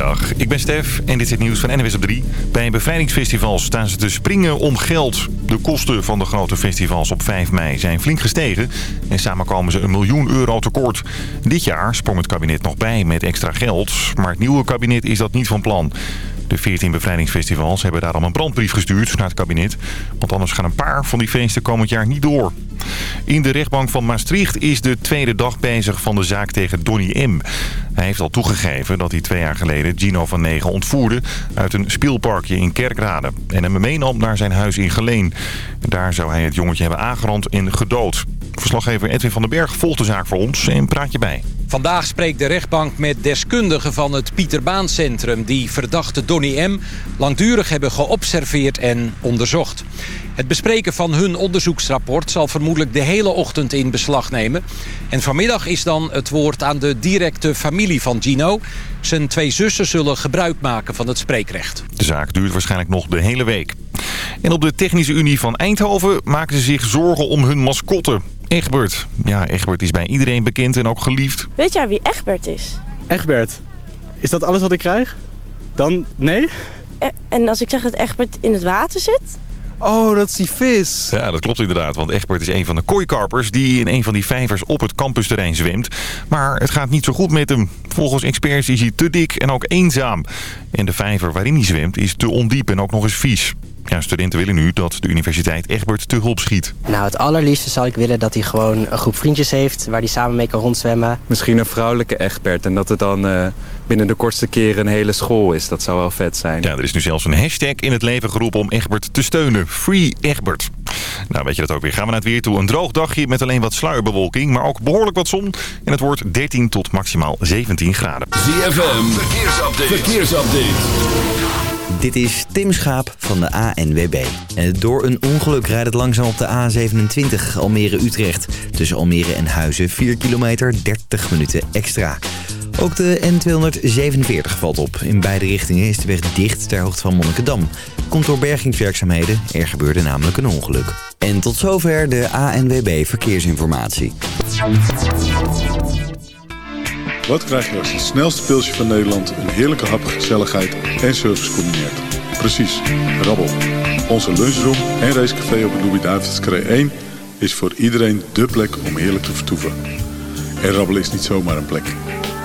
Goedemiddag, ik ben Stef en dit is het nieuws van NWS op 3. Bij bevrijdingsfestivals staan ze te springen om geld. De kosten van de grote festivals op 5 mei zijn flink gestegen. En samen komen ze een miljoen euro tekort. Dit jaar sprong het kabinet nog bij met extra geld. Maar het nieuwe kabinet is dat niet van plan. De 14 bevrijdingsfestivals hebben daarom een brandbrief gestuurd naar het kabinet. Want anders gaan een paar van die feesten komend jaar niet door. In de rechtbank van Maastricht is de tweede dag bezig van de zaak tegen Donny M. Hij heeft al toegegeven dat hij twee jaar geleden Gino van Negen ontvoerde... uit een speelparkje in Kerkrade en hem meenam naar zijn huis in Geleen. Daar zou hij het jongetje hebben aangerand en gedood. Verslaggever Edwin van den Berg volgt de zaak voor ons en praat je bij. Vandaag spreekt de rechtbank met deskundigen van het Pieterbaancentrum... die verdachte Donny M. langdurig hebben geobserveerd en onderzocht. Het bespreken van hun onderzoeksrapport zal vermoedelijk de hele ochtend in beslag nemen. En vanmiddag is dan het woord aan de directe familie van Gino. Zijn twee zussen zullen gebruik maken van het spreekrecht. De zaak duurt waarschijnlijk nog de hele week. En op de Technische Unie van Eindhoven maken ze zich zorgen om hun mascotte. Egbert. Ja, Egbert is bij iedereen bekend en ook geliefd. Weet jij wie Egbert is? Egbert, is dat alles wat ik krijg? Dan nee? E- En als ik zeg dat Egbert in het water zit? Oh, dat is die vis. Ja, dat klopt inderdaad, want Egbert is een van de kooikarpers die in een van die vijvers op het campusterrein zwemt. Maar het gaat niet zo goed met hem. Volgens experts is hij te dik en ook eenzaam. En de vijver waarin hij zwemt is te ondiep en ook nog eens vies. Ja, studenten willen nu dat de universiteit Egbert te hulp schiet. Nou, het allerliefste zou ik willen dat hij gewoon een groep vriendjes heeft... waar hij samen mee kan rondzwemmen. Misschien een vrouwelijke expert en dat het dan eh, binnen de kortste keren een hele school is. Dat zou wel vet zijn. Ja, er is nu zelfs een hashtag in het leven geroepen om Egbert te steunen. Free Egbert. Nou, weet je dat ook weer. Gaan we naar het weer toe. Een droog dagje met alleen wat sluierbewolking, maar ook behoorlijk wat zon. En het wordt 13 tot maximaal 17 graden. ZFM, verkeersupdate. verkeersupdate. Dit is Tim Schaap van de ANWB. Eh, Door een ongeluk rijdt het langzaam op de A27 Almere-Utrecht. Tussen Almere en Huizen 4 kilometer, 30 minuten extra. Ook de N247 valt op. In beide richtingen is de weg dicht ter hoogte van Monnikendam. Komt door bergingswerkzaamheden. Er gebeurde namelijk een ongeluk. En tot zover de ANWB Verkeersinformatie. Wat krijg je als het snelste pilsje van Nederland een heerlijke hap, gezelligheid en service combineert? Precies, rabbel. Onze lunchroom en racecafé op de Louis-David's 1 is voor iedereen dé plek om heerlijk te vertoeven. En rabbelen is niet zomaar een plek.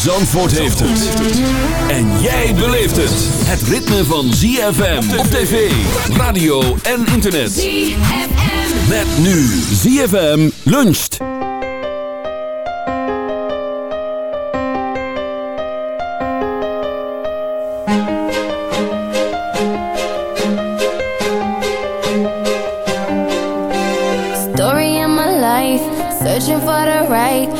Zandvoort heeft het. En jij beleeft het. Het ritme van ZFM op tv, radio en internet. ZFM. Met nu ZFM luncht. Story of my life, searching for the right,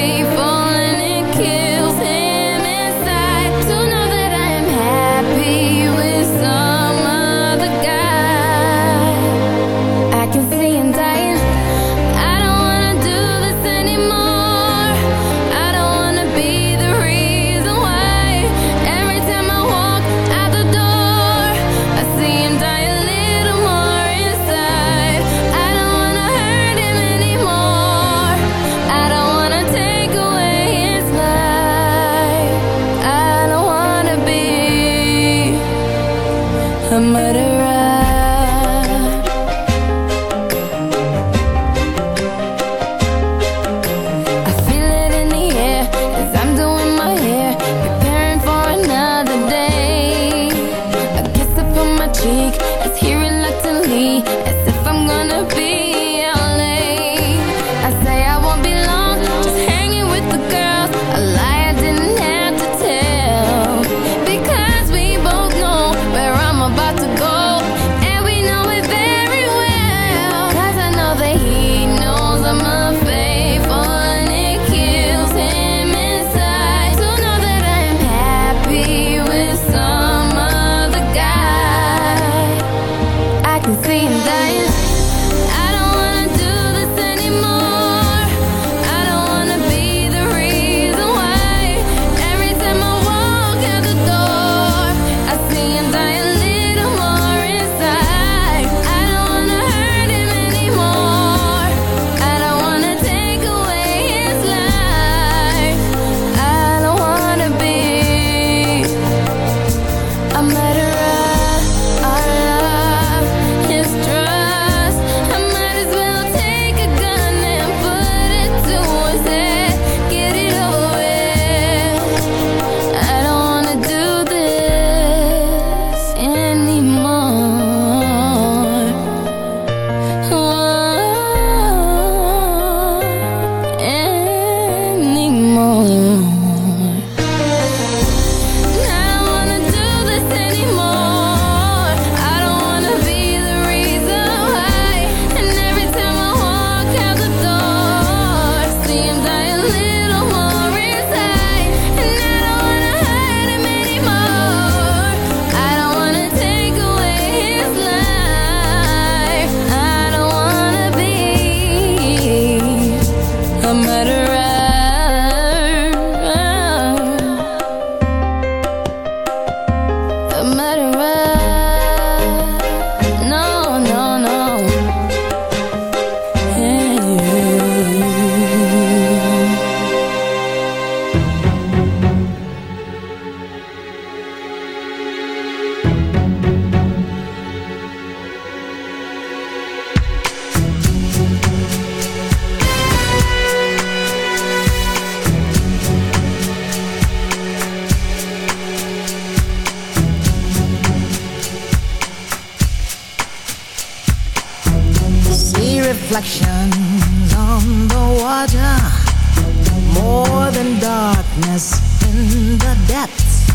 darkness in the depths.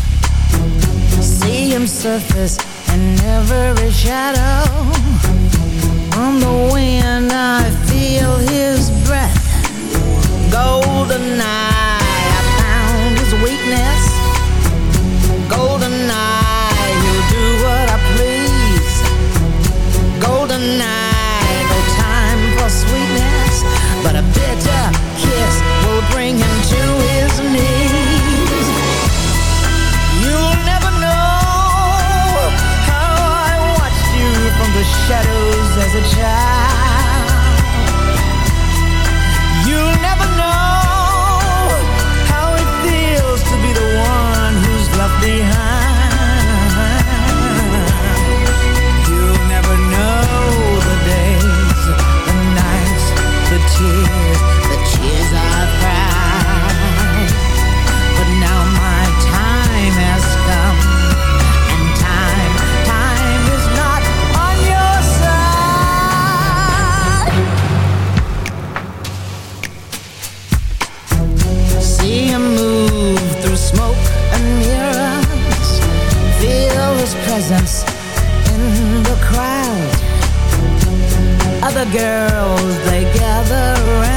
See him surface in every shadow. On the wind I feel his breath. Golden eye, I found his weakness. Golden a child. girls, they gather around.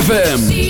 FM.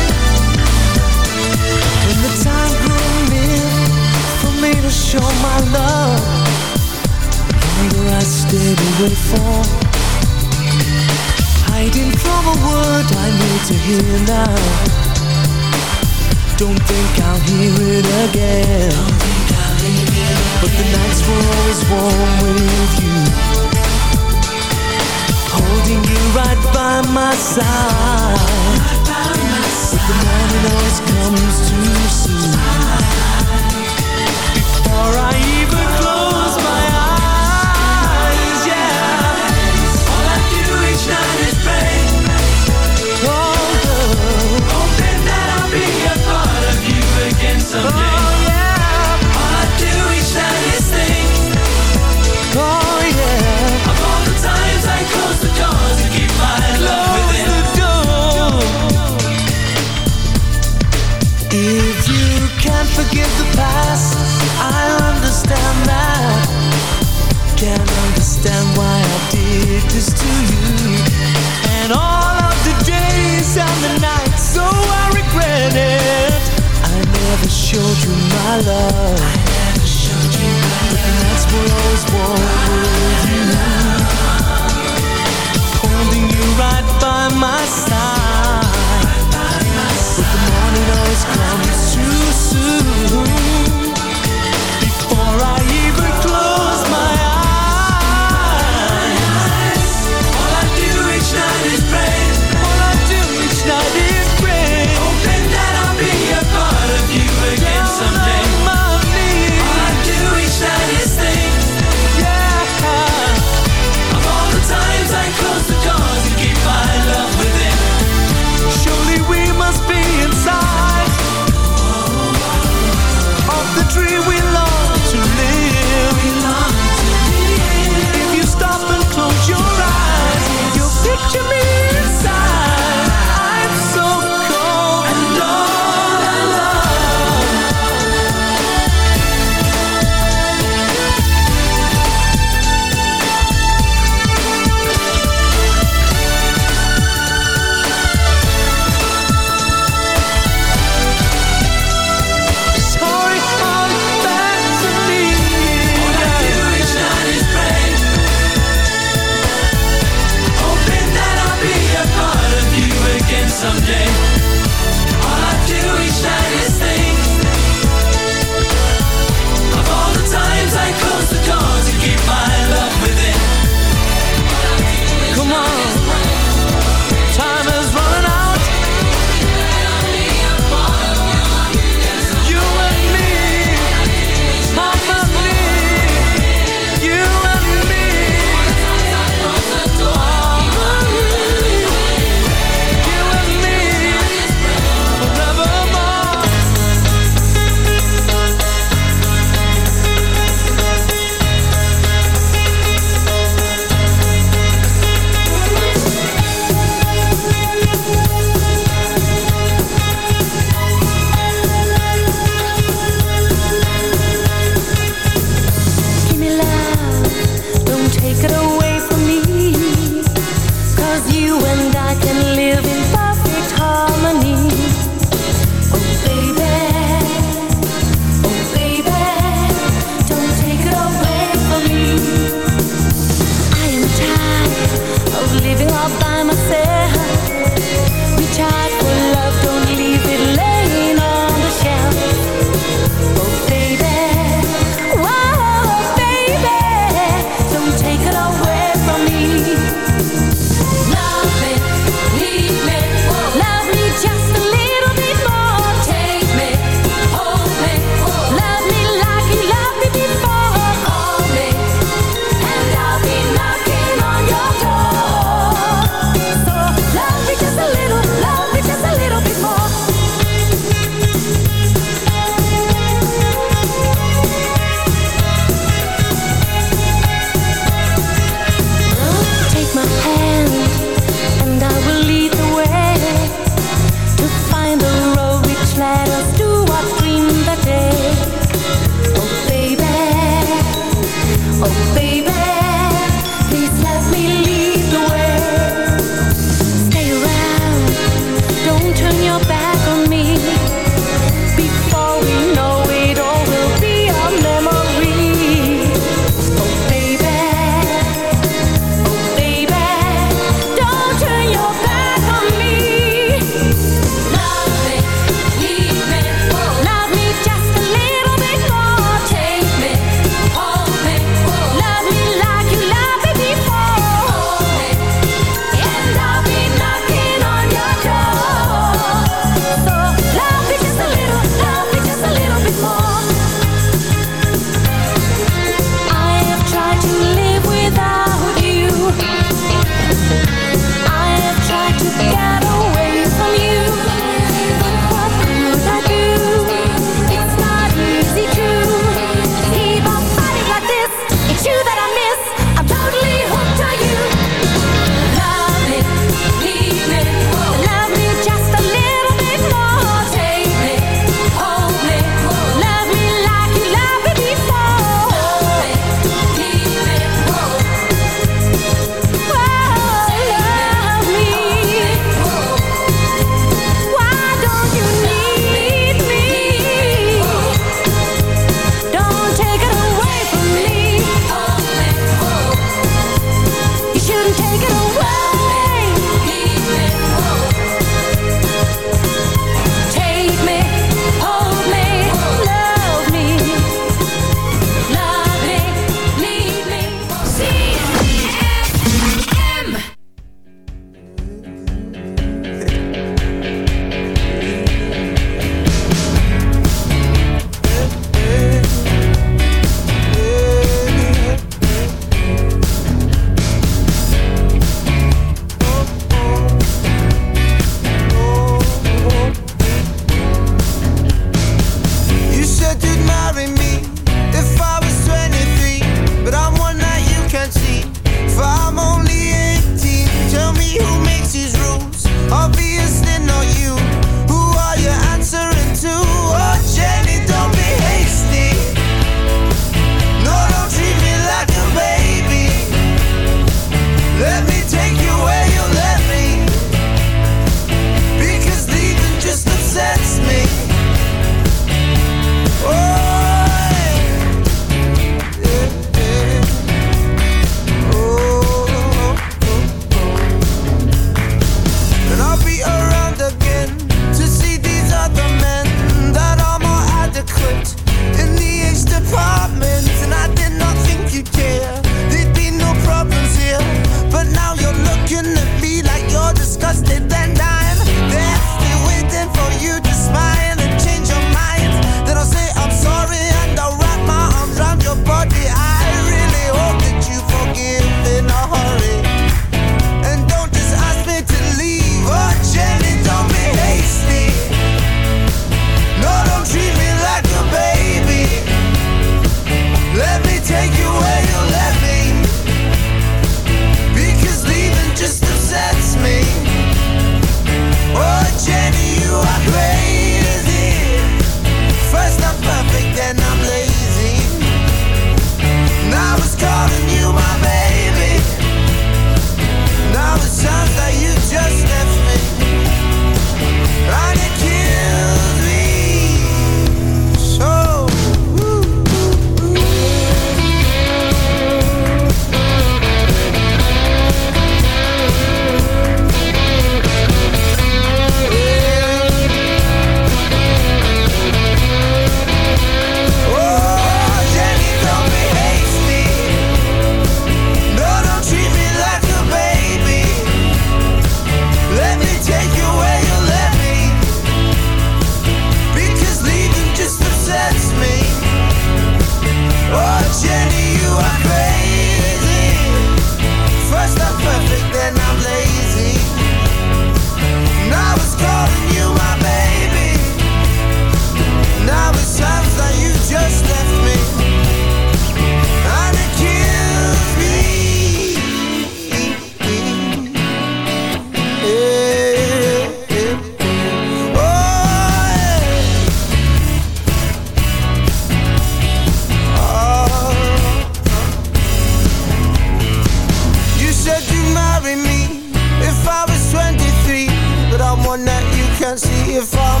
see if I'm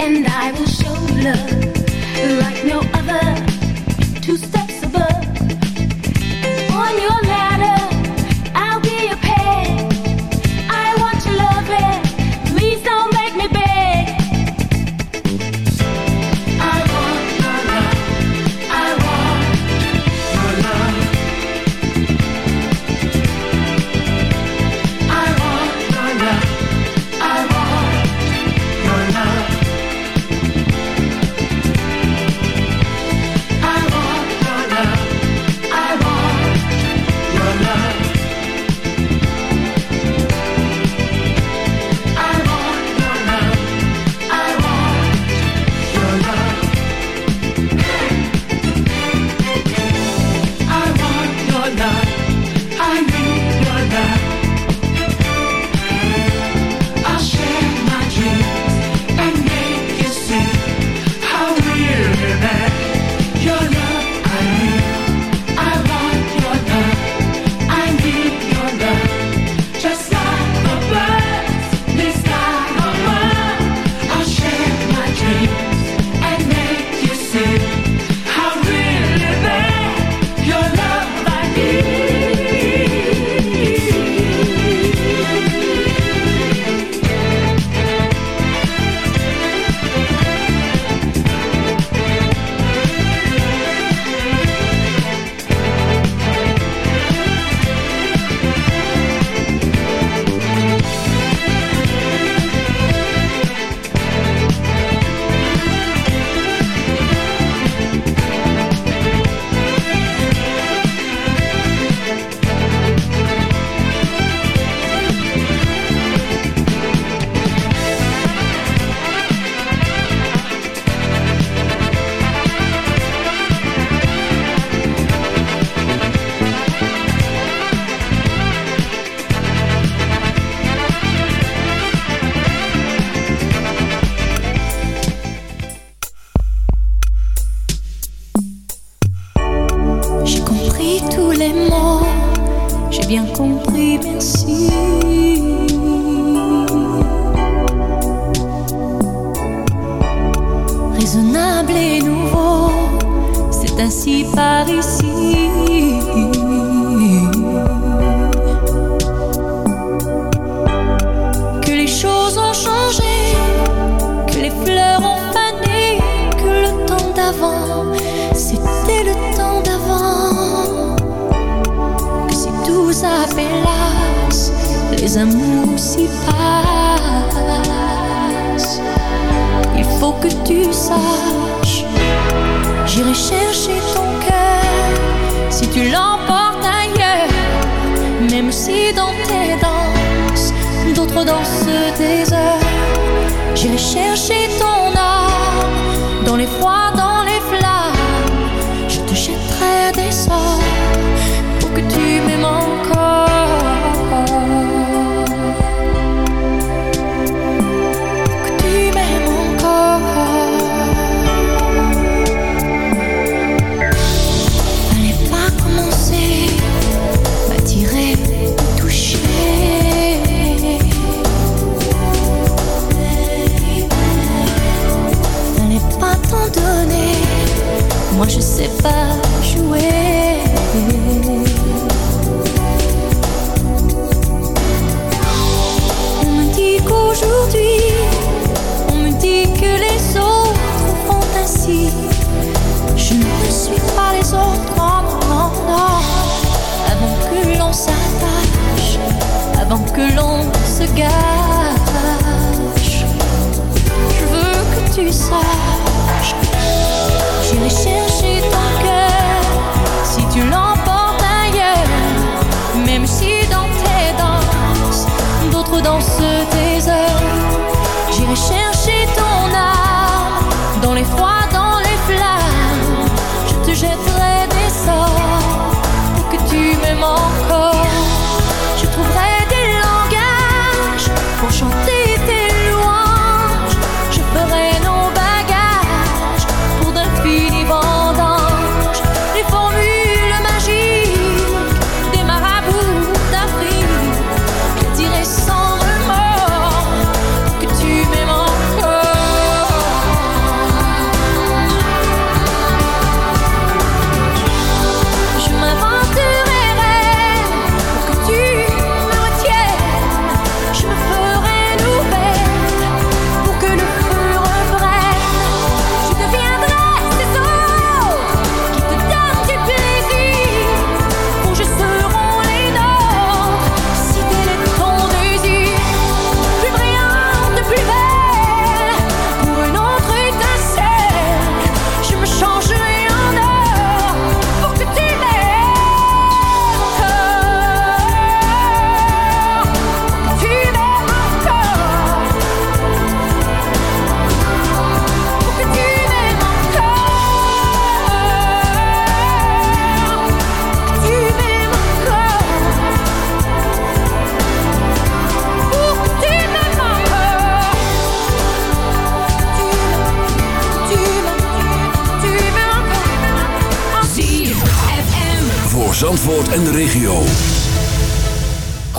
and I will show love like no other.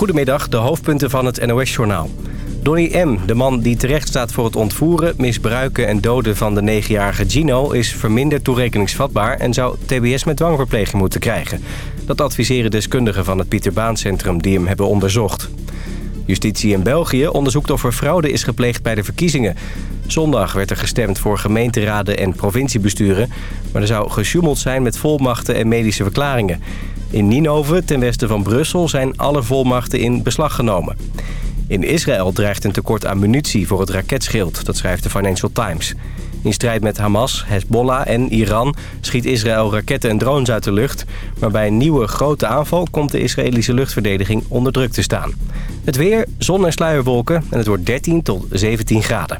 Goedemiddag, de hoofdpunten van het NOS-journaal. Donny M., de man die terecht staat voor het ontvoeren, misbruiken en doden van de 9-jarige Gino... is verminderd toerekeningsvatbaar en zou tbs met dwangverpleging moeten krijgen. Dat adviseren deskundigen van het Pieter Baan Centrum die hem hebben onderzocht. Justitie in België onderzoekt of er fraude is gepleegd bij de verkiezingen. Zondag werd er gestemd voor gemeenteraden en provinciebesturen... maar er zou gesjoemeld zijn met volmachten en medische verklaringen. In Ninove, ten westen van Brussel, zijn alle volmachten in beslag genomen. In Israël dreigt een tekort aan munitie voor het raketschild, dat schrijft de Financial Times. In strijd met Hamas, Hezbollah en Iran schiet Israël raketten en drones uit de lucht. Maar bij een nieuwe grote aanval komt de Israëlische luchtverdediging onder druk te staan. Het weer, zon en sluierwolken en het wordt 13 tot 17 graden.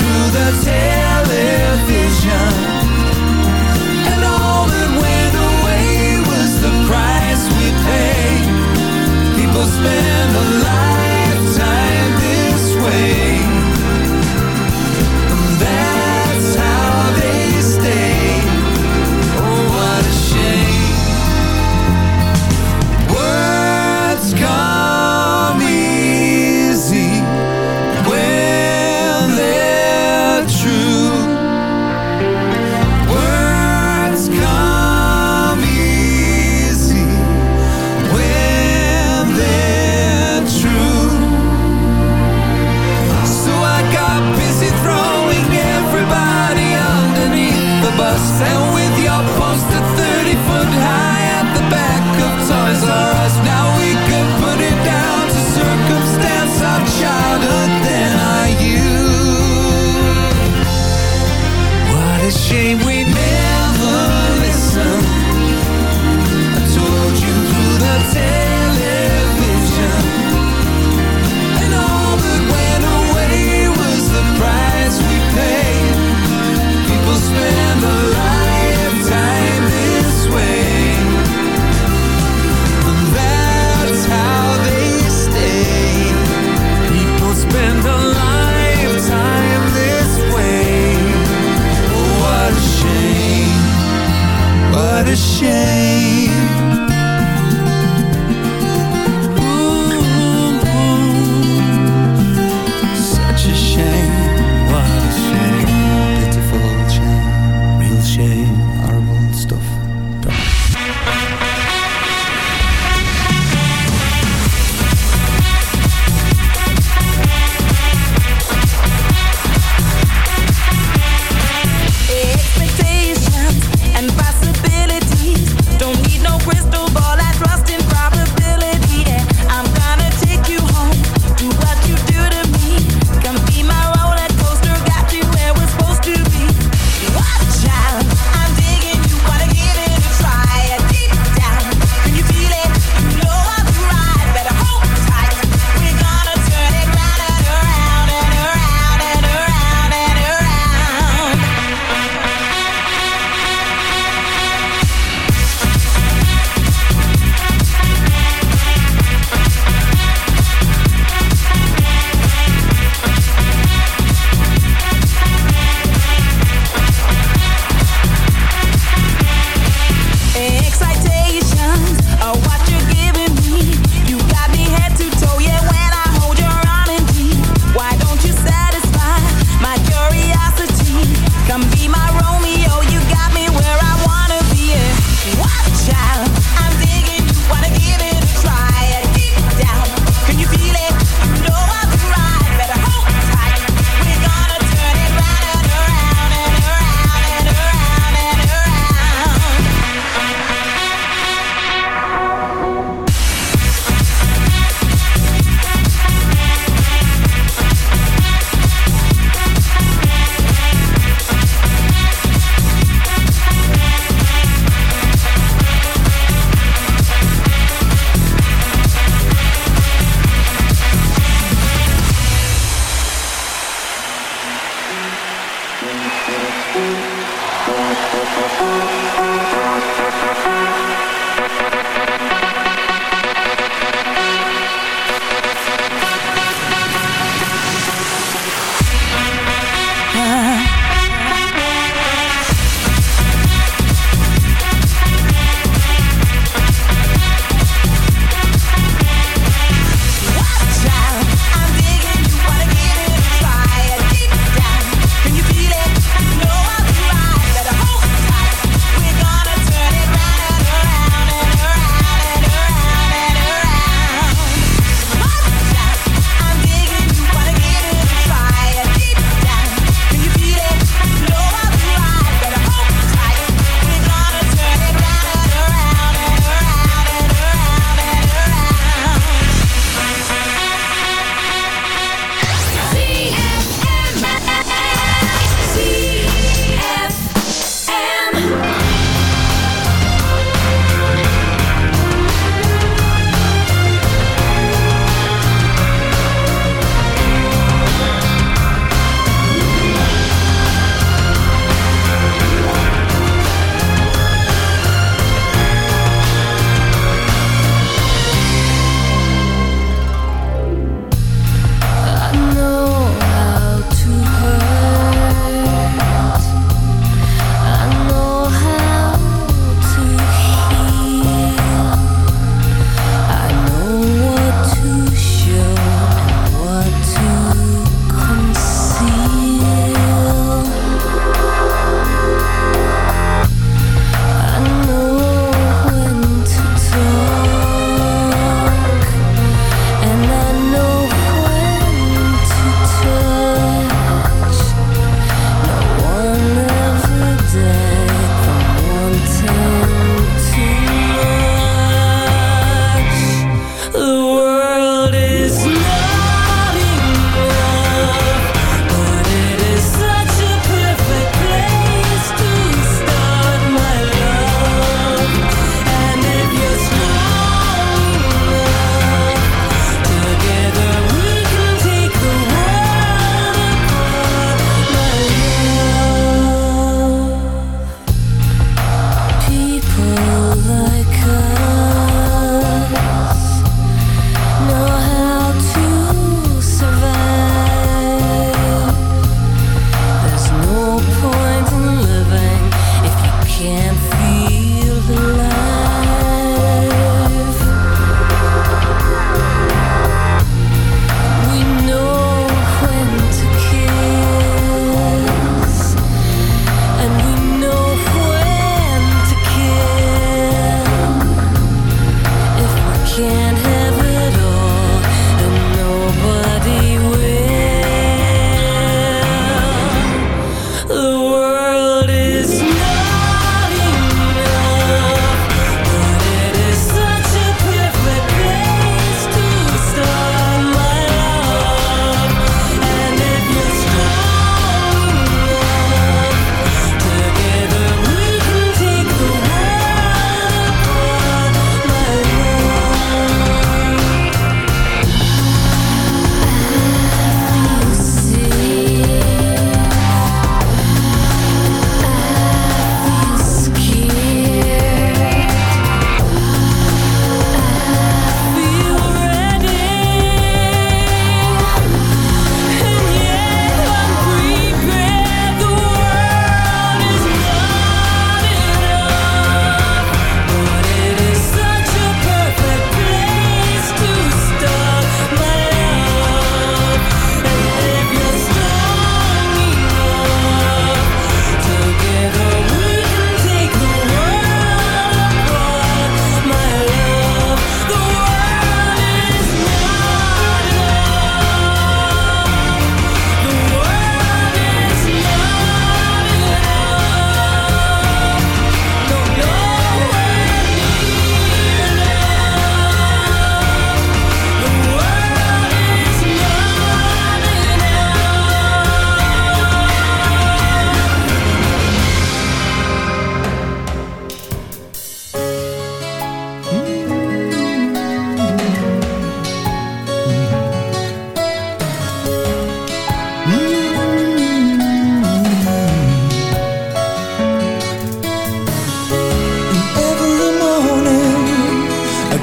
through the television. And all that went away was the price we pay. People spend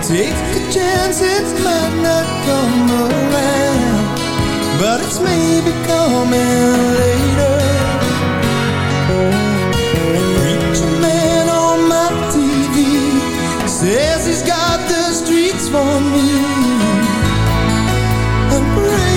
take a chance, it might not come around But it's maybe coming later Preacher man on my TV Says he's got the streets for me I'm praying.